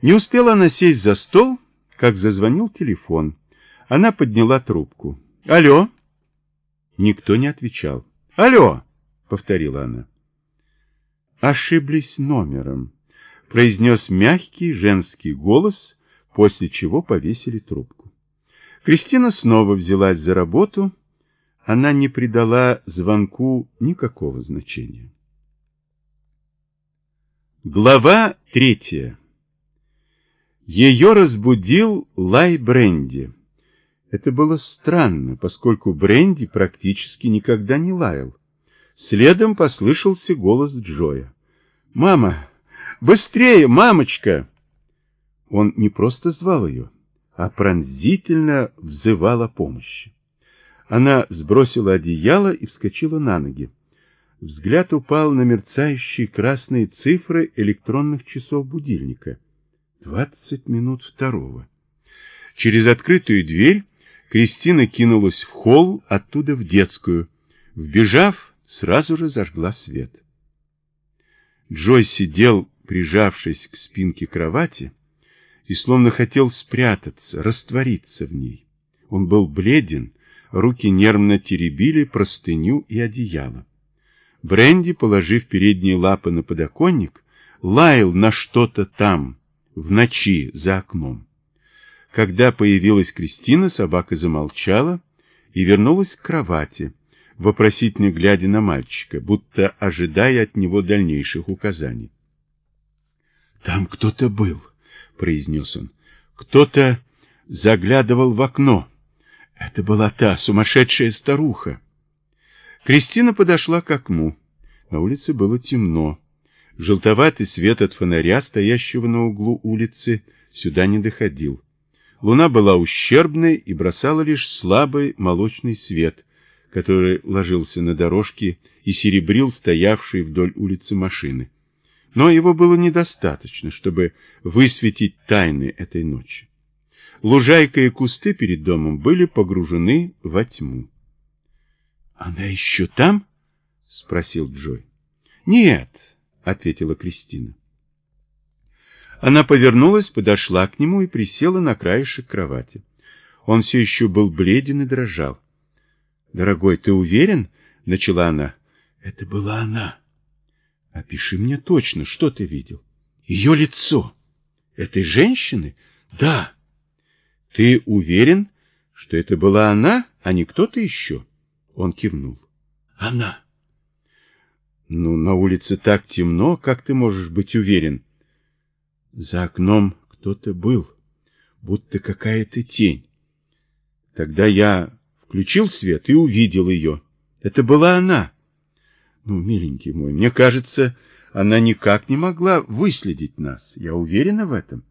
Не успела она сесть за стол, как зазвонил телефон. Она подняла трубку. «Алло?» Никто не отвечал. «Алло!» — повторила она. «Ошиблись номером», — произнес мягкий женский голос, после чего повесили трубку. Кристина снова взялась за работу. Она не придала звонку никакого значения. Глава третья. Ее разбудил лай Бренди. Это было странно, поскольку Бренди практически никогда не лаял. Следом послышался голос Джоя. «Мама! Быстрее, мамочка!» Он не просто звал ее, а пронзительно взывал о помощи. Она сбросила одеяло и вскочила на ноги. Взгляд упал на мерцающие красные цифры электронных часов будильника. Двадцать минут второго. Через открытую дверь Кристина кинулась в холл, оттуда в детскую. Вбежав, сразу же зажгла свет. Джой сидел, прижавшись к спинке кровати, и словно хотел спрятаться, раствориться в ней. Он был бледен, руки нервно теребили простыню и одеяло. Бренди, положив передние лапы на подоконник, лаял на что-то там, в ночи, за окном. Когда появилась Кристина, собака замолчала и вернулась к кровати, вопросительно глядя на мальчика, будто ожидая от него дальнейших указаний. «Там кто-то был», — произнес он. «Кто-то заглядывал в окно. Это была та сумасшедшая старуха». Кристина подошла к окну. На улице было темно. Желтоватый свет от фонаря, стоящего на углу улицы, сюда не доходил. Луна была ущербной и бросала лишь слабый молочный свет, который ложился на дорожки и серебрил стоявшие вдоль улицы машины. Но его было недостаточно, чтобы высветить тайны этой ночи. Лужайка и кусты перед домом были погружены во тьму. — Она еще там? — спросил Джой. — Нет, — ответила Кристина. Она повернулась, подошла к нему и присела на краешек кровати. Он все еще был бледен и дрожал. — Дорогой, ты уверен? — начала она. — Это была она. — Опиши мне точно, что ты видел. — Ее лицо. — Этой женщины? — Да. — Ты уверен, что это была она, а не кто-то еще? Он кивнул. — Она. — Ну, на улице так темно, как ты можешь быть уверен? — за окном кто-то был, будто какая-то тень. Тогда я включил свет и увидел ее. Это была она. Ну, миленький мой, мне кажется, она никак не могла выследить нас. Я уверена в этом.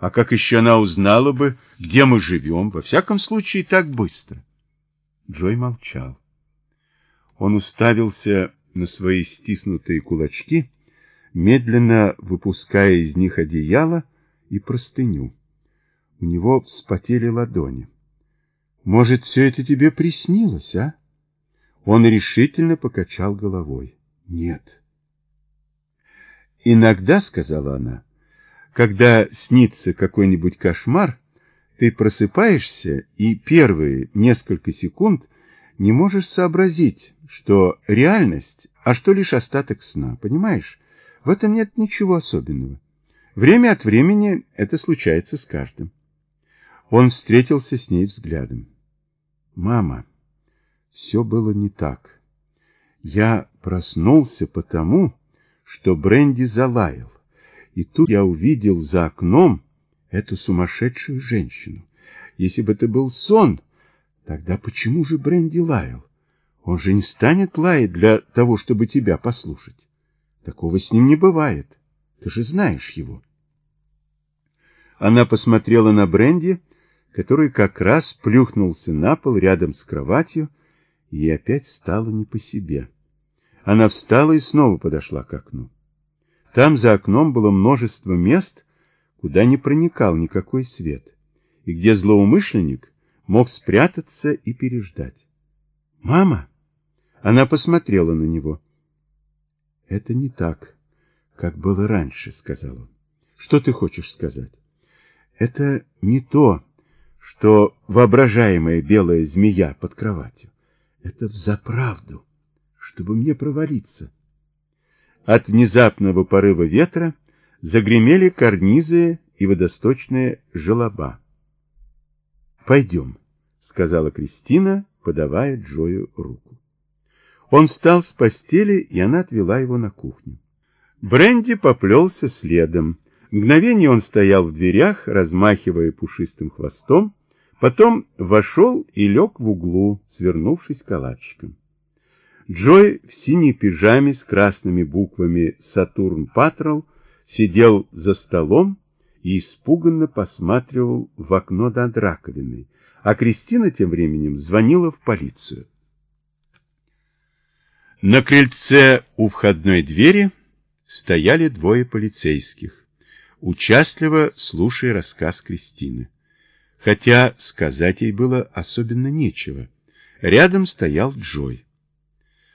А как еще она узнала бы, где мы живем, во всяком случае, так быстро? Джой молчал. Он уставился на свои стиснутые кулачки медленно выпуская из них одеяло и простыню. У него вспотели ладони. «Может, все это тебе приснилось, а?» Он решительно покачал головой. «Нет». «Иногда, — сказала она, — когда снится какой-нибудь кошмар, ты просыпаешься и первые несколько секунд не можешь сообразить, что реальность, а что лишь остаток сна, понимаешь? В этом нет ничего особенного. Время от времени это случается с каждым. Он встретился с ней взглядом. «Мама, все было не так. Я проснулся потому, что Бренди залаял, и тут я увидел за окном эту сумасшедшую женщину. Если бы это был сон, тогда почему же Бренди лаял? Он же не станет лаять для того, чтобы тебя послушать. Такого с ним не бывает. Ты же знаешь его. Она посмотрела на Бренди, который как раз плюхнулся на пол рядом с кроватью, и опять стало не по себе. Она встала и снова подошла к окну. Там за окном было множество мест, куда не проникал никакой свет, и где злоумышленник мог спрятаться и переждать. «Мама!» Она посмотрела на него. Это не так, как было раньше, сказал он. Что ты хочешь сказать? Это не то, что воображаемая белая змея под кроватью. Это взаправду, чтобы мне провалиться. От внезапного порыва ветра загремели карнизы и водосточные желоба. «Пойдем», — сказала Кристина, подавая Джою руку. Он встал с постели, и она отвела его на кухню. Бренди поплелся следом. Мгновение он стоял в дверях, размахивая пушистым хвостом, потом вошел и лег в углу, свернувшись калачиком. Джой в синей пижаме с красными буквами «Сатурн Патрол» сидел за столом и испуганно посматривал в окно над раковиной, а Кристина тем временем звонила в полицию. На крыльце у входной двери стояли двое полицейских, участливо слушая рассказ Кристины. Хотя сказать ей было особенно нечего. Рядом стоял Джой.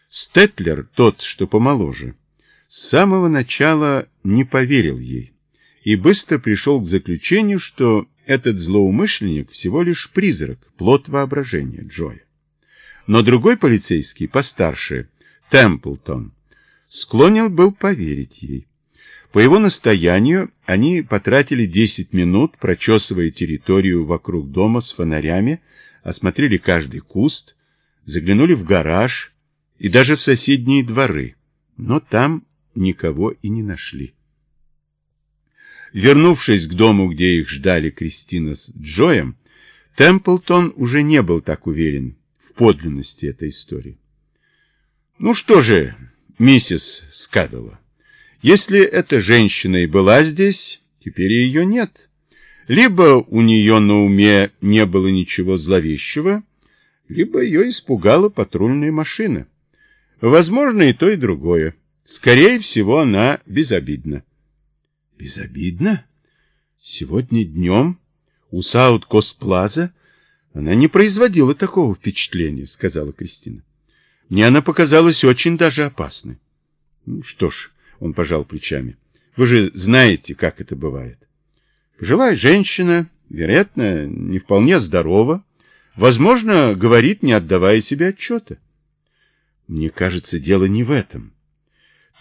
Стетлер, тот, что помоложе, с самого начала не поверил ей и быстро пришел к заключению, что этот злоумышленник всего лишь призрак, плод воображения Джоя. Но другой полицейский, постарше, Темплтон, склонен был поверить ей. По его настоянию они потратили 10 минут, прочесывая территорию вокруг дома с фонарями, осмотрели каждый куст, заглянули в гараж и даже в соседние дворы, но там никого и не нашли. Вернувшись к дому, где их ждали Кристина с Джоем, Темплтон уже не был так уверен в подлинности этой истории. Ну что же, миссис Скадова, если эта женщина и была здесь, теперь ее нет. Либо у нее на уме не было ничего зловещего, либо ее испугала патрульная машина. Возможно, и то, и другое. Скорее всего, она безобидна. Безобидна? Сегодня днем у Саут-Костплаза она не производила такого впечатления, сказала Кристина. Мне она показалась очень даже опасной. Ну, что ж, он пожал плечами. Вы же знаете, как это бывает. Пожилая женщина, вероятно, не вполне здорова, возможно, говорит, не отдавая себе отчета. Мне кажется, дело не в этом.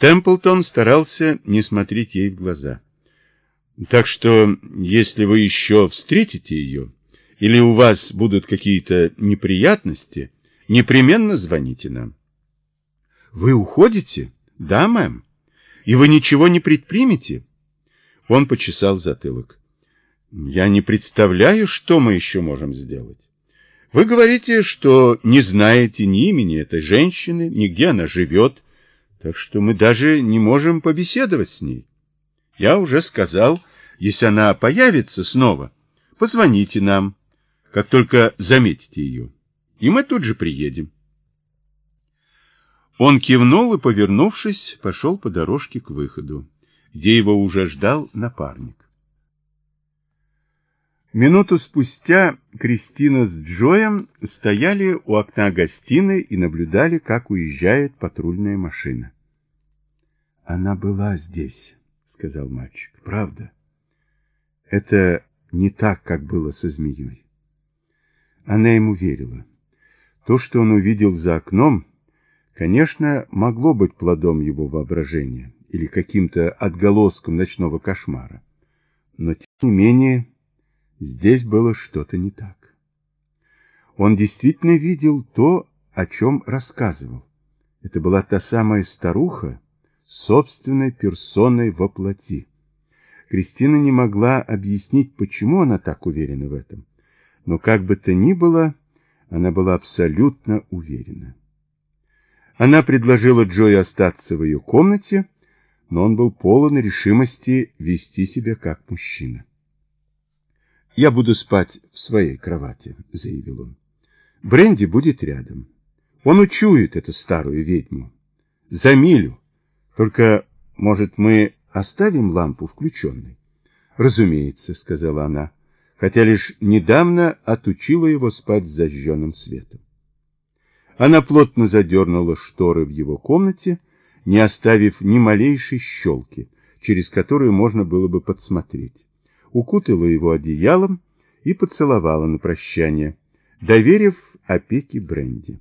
Темплтон старался не смотреть ей в глаза. Так что, если вы еще встретите ее, или у вас будут какие-то неприятности, непременно звоните нам. Вы уходите? Да, мэм. И вы ничего не предпримете? Он почесал затылок. Я не представляю, что мы еще можем сделать. Вы говорите, что не знаете ни имени этой женщины, ни где она живет, так что мы даже не можем побеседовать с ней. Я уже сказал, если она появится снова, позвоните нам, как только заметите ее, и мы тут же приедем. Он кивнул и, повернувшись, пошел по дорожке к выходу, где его уже ждал напарник. Минуту спустя Кристина с Джоем стояли у окна гостиной и наблюдали, как уезжает патрульная машина. «Она была здесь», — сказал мальчик. «Правда? Это не так, как было со змеей». Она ему верила. То, что он увидел за окном, конечно, могло быть плодом его воображения или каким-то отголоском ночного кошмара. Но, тем не менее, здесь было что-то не так. Он действительно видел то, о чем рассказывал. Это была та самая старуха, собственной персоной во плоти. Кристина не могла объяснить, почему она так уверена в этом. Но как бы то ни было, она была абсолютно уверена. Она предложила Джою остаться в ее комнате, но он был полон решимости вести себя как мужчина. «Я буду спать в своей кровати», — заявил он. «Бренди будет рядом. Он учует эту старую ведьму. За милю. Только, может, мы оставим лампу включенной?» «Разумеется», — сказала она, хотя лишь недавно отучила его спать с зажженным светом. Она плотно задернула шторы в его комнате, не оставив ни малейшей щелки, через которую можно было бы подсмотреть. Укутала его одеялом и поцеловала на прощание, доверив опеке Бренди.